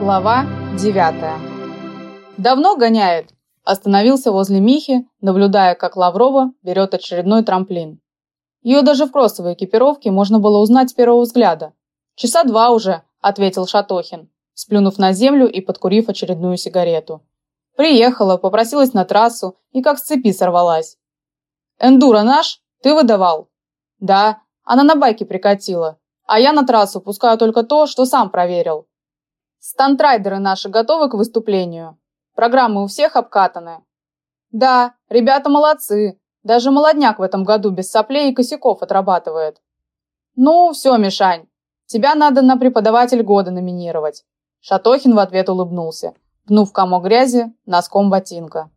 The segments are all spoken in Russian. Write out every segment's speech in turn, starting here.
Глава 9. Давно гоняет. Остановился возле Михи, наблюдая, как Лаврова берет очередной трамплин. Ее даже в кроссовой экипировке можно было узнать с первого взгляда. Часа два уже, ответил Шатохин, сплюнув на землю и подкурив очередную сигарету. Приехала, попросилась на трассу и как с цепи сорвалась. Эндура наш? Ты выдавал? Да, она на байке прикатила. А я на трассу пускаю только то, что сам проверил. Стантрайдеры наши готовы к выступлению? Программы у всех обкатаны? Да, ребята молодцы. Даже молодняк в этом году без соплей и косяков отрабатывает. Ну, все, Мишань. Тебя надо на преподаватель года номинировать. Шатохин в ответ улыбнулся, пнув комок грязи носком ботинка.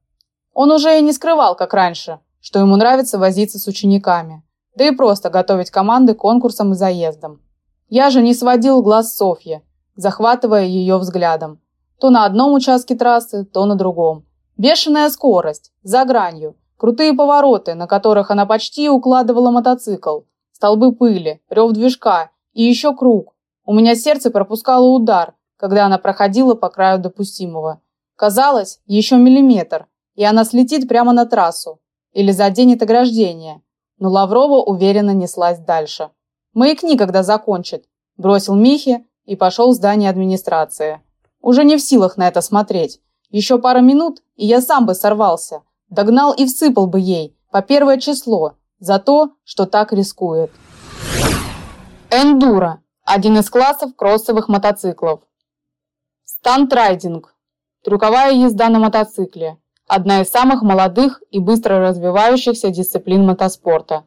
Он уже и не скрывал, как раньше, что ему нравится возиться с учениками да и просто готовить команды к конкурсам и заездам. Я же не сводил глаз Софьи, захватывая ее взглядом. То на одном участке трассы, то на другом. Бешеная скорость, за гранью, крутые повороты, на которых она почти укладывала мотоцикл, столбы пыли, рев движка и еще круг. У меня сердце пропускало удар, когда она проходила по краю допустимого. Казалось, еще миллиметр, и она слетит прямо на трассу или заденет ограждение, но Лаврова уверенно неслась дальше. «Маякни, когда закончит», – бросил Михе и пошел в здание администрации. Уже не в силах на это смотреть. Еще пара минут, и я сам бы сорвался. Догнал и всыпал бы ей по первое число за то, что так рискует. Эндуро – один из классов кроссовых мотоциклов. Стантрайдинг – трюковая езда на мотоцикле одна из самых молодых и быстро развивающихся дисциплин мотоспорта.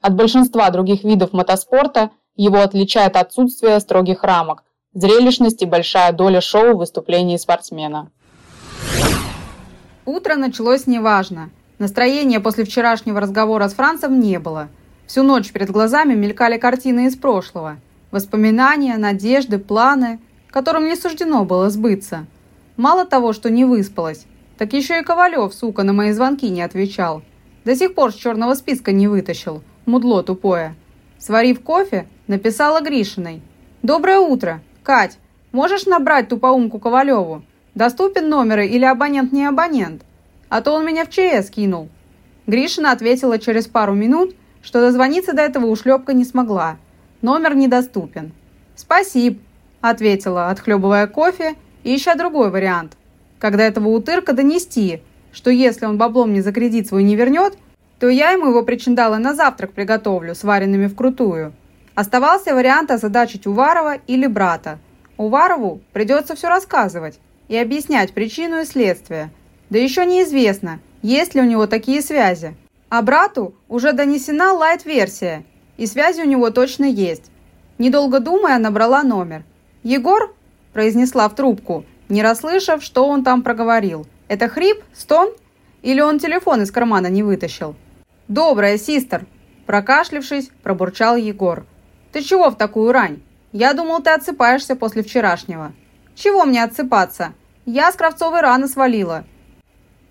От большинства других видов мотоспорта его отличает отсутствие строгих рамок, зрелищность и большая доля шоу в выступлении спортсмена. Утро началось неважно. Настроения после вчерашнего разговора с Францем не было. Всю ночь перед глазами мелькали картины из прошлого. Воспоминания, надежды, планы, которым не суждено было сбыться. Мало того, что не выспалась, так еще и Ковалев, сука, на мои звонки не отвечал. До сих пор с черного списка не вытащил. Мудло тупое. Сварив кофе, написала Гришиной. «Доброе утро. Кать, можешь набрать тупоумку Ковалеву? Доступен номер или абонент не абонент? А то он меня в ЧС кинул». Гришина ответила через пару минут, что дозвониться до этого ушлепка не смогла. Номер недоступен. «Спасибо», – ответила, отхлебывая кофе и ища другой вариант – когда этого утырка донести, что если он баблом мне за кредит свой не вернет, то я ему его причиндалы на завтрак приготовлю, сваренными вкрутую. Оставался вариант озадачить Уварова или брата. Уварову придется все рассказывать и объяснять причину и следствие. Да еще неизвестно, есть ли у него такие связи. А брату уже донесена лайт-версия, и связи у него точно есть. Недолго думая, набрала номер. «Егор?» – произнесла в трубку – не расслышав, что он там проговорил. «Это хрип? Стон? Или он телефон из кармана не вытащил?» «Добрая, систер!» Прокашлившись, пробурчал Егор. «Ты чего в такую рань? Я думал, ты отсыпаешься после вчерашнего». «Чего мне отсыпаться? Я с Кравцовой рано свалила».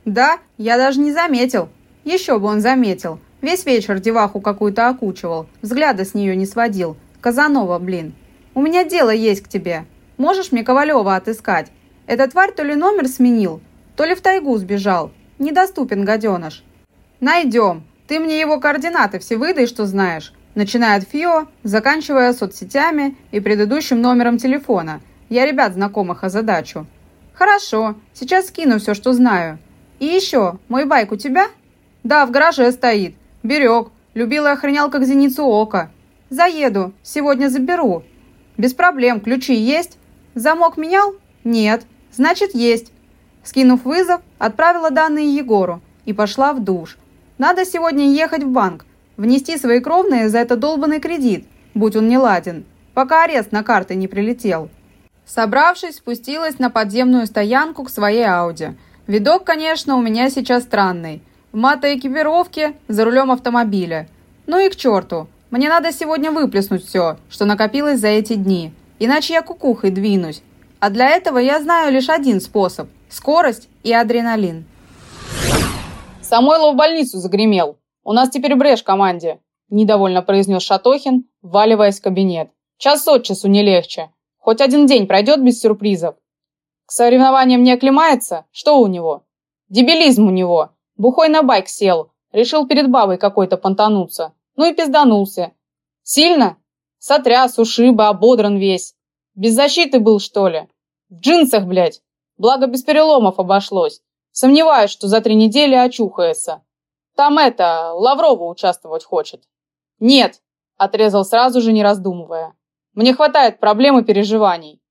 «Да, я даже не заметил. Еще бы он заметил. Весь вечер деваху какую-то окучивал, взгляда с нее не сводил. Казанова, блин. У меня дело есть к тебе. Можешь мне Ковалева отыскать? Эта тварь то ли номер сменил, то ли в тайгу сбежал. Недоступен гаденыш. Найдем. Ты мне его координаты все выдай, что знаешь. Начиная от ФИО, заканчивая соцсетями и предыдущим номером телефона. Я ребят знакомых озадачу. Хорошо, сейчас скину все, что знаю. И еще, мой байк у тебя? Да, в гараже стоит. Берег. Любил и охранял, как зеницу ока. Заеду, сегодня заберу. Без проблем, ключи есть? Замок менял? Нет. Значит, есть. Скинув вызов, отправила данные Егору и пошла в душ. Надо сегодня ехать в банк, внести свои кровные за этот долбанный кредит, будь он не ладен, пока арест на карты не прилетел. Собравшись, спустилась на подземную стоянку к своей Ауди. Видок, конечно, у меня сейчас странный. В мотоэкипировке, за рулем автомобиля. Ну и к черту. Мне надо сегодня выплеснуть все, что накопилось за эти дни. Иначе я кукухой двинусь. А для этого я знаю лишь один способ – скорость и адреналин. Самойлов в больницу загремел. У нас теперь брешь в команде, недовольно произнес Шатохин, вваливаясь в кабинет. Час от часу не легче. Хоть один день пройдет без сюрпризов. К соревнованиям не оклемается? Что у него? Дебилизм у него. Бухой на байк сел. Решил перед бабой какой-то понтануться. Ну и пизданулся. Сильно? Сотряс, ушиба, ободран весь. Без защиты был, что ли? В джинсах, блядь. Благо без переломов обошлось. Сомневаюсь, что за три недели очухается. Там это, Лаврова участвовать хочет. Нет, отрезал сразу же, не раздумывая. Мне хватает проблем и переживаний.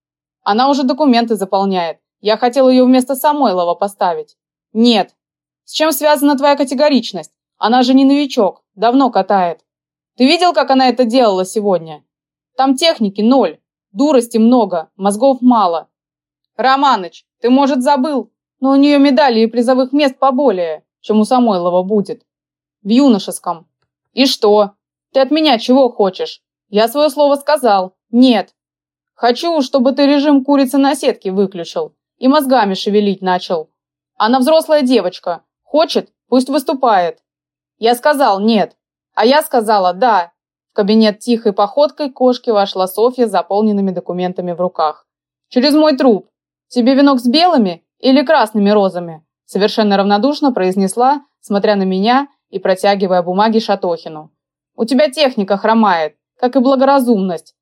Она уже документы заполняет. Я хотел ее вместо Самойлова поставить. Нет. С чем связана твоя категоричность? Она же не новичок, давно катает. Ты видел, как она это делала сегодня? Там техники ноль, дурости много, мозгов мало. Романыч, ты, может, забыл, но у нее медали и призовых мест поболее, чем у Самойлова будет. В юношеском. И что? Ты от меня чего хочешь? Я свое слово сказал. Нет. Хочу, чтобы ты режим курицы на сетке выключил и мозгами шевелить начал. Она взрослая девочка. Хочет, пусть выступает. Я сказал нет. А я сказала «да». В кабинет тихой походкой кошки вошла Софья с заполненными документами в руках. «Через мой труп. Тебе венок с белыми или красными розами?» Совершенно равнодушно произнесла, смотря на меня и протягивая бумаги Шатохину. «У тебя техника хромает, как и благоразумность.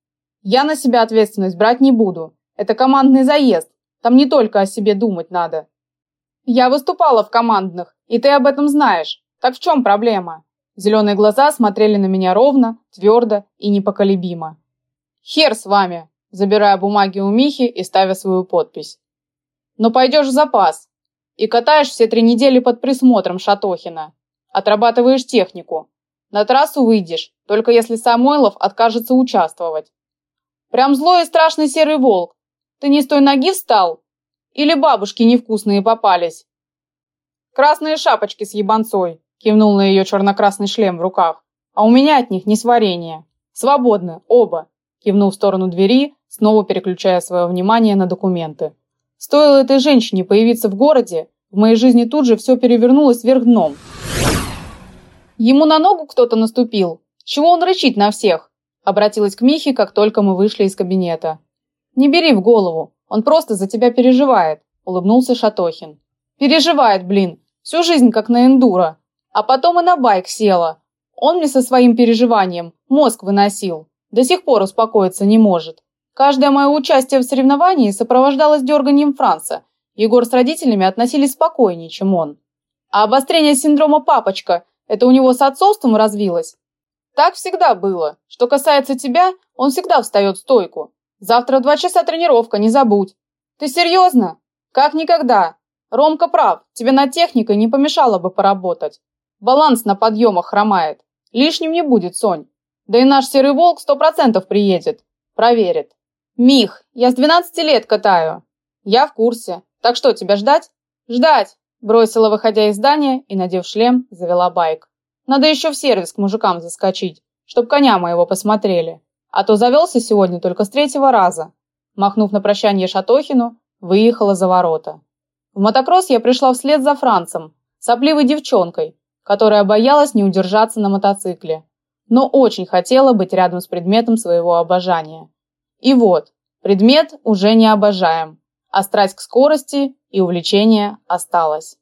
Я на себя ответственность брать не буду. Это командный заезд. Там не только о себе думать надо. Я выступала в командных, и ты об этом знаешь. Так в чем проблема? Зеленые глаза смотрели на меня ровно, твердо и непоколебимо. «Хер с вами!» забирая бумаги у Михи и ставя свою подпись. «Но пойдешь в запас и катаешь все три недели под присмотром Шатохина. Отрабатываешь технику. На трассу выйдешь, только если Самойлов откажется участвовать. Прям злой и страшный серый волк. Ты не с той ноги встал? Или бабушки невкусные попались?» «Красные шапочки с ебанцой», Кивнул на ее черно-красный шлем в руках. А у меня от них не сварение. Свободны, оба. Кивнул в сторону двери, снова переключая свое внимание на документы. Стоило этой женщине появиться в городе, в моей жизни тут же все перевернулось вверх дном. Ему на ногу кто-то наступил. Чего он рычит на всех? Обратилась к Михе, как только мы вышли из кабинета. Не бери в голову, он просто за тебя переживает, улыбнулся Шатохин. Переживает, блин, всю жизнь как на эндуро. А потом и на байк села. Он мне со своим переживанием мозг выносил. До сих пор успокоиться не может. Каждое мое участие в соревновании сопровождалось дерганием Франца. Егор с родителями относились спокойнее, чем он. А обострение синдрома «папочка» – это у него с отцовством развилось? Так всегда было. Что касается тебя, он всегда встает в стойку. Завтра два часа тренировка, не забудь. Ты серьезно? Как никогда. Ромка прав, тебе над техникой не помешало бы поработать. Баланс на подъемах хромает. Лишним не будет, Сонь. Да и наш серый волк сто процентов приедет. Проверит. Мих, я с 12 лет катаю. Я в курсе. Так что, тебя ждать? Ждать. Бросила, выходя из здания, и, надев шлем, завела байк. Надо еще в сервис к мужикам заскочить, чтоб коня моего посмотрели. А то завелся сегодня только с третьего раза. Махнув на прощание Шатохину, выехала за ворота. В мотокросс я пришла вслед за Францем, сопливой девчонкой, которая боялась не удержаться на мотоцикле, но очень хотела быть рядом с предметом своего обожания. И вот, предмет уже не обожаем, а страсть к скорости и увлечение осталось.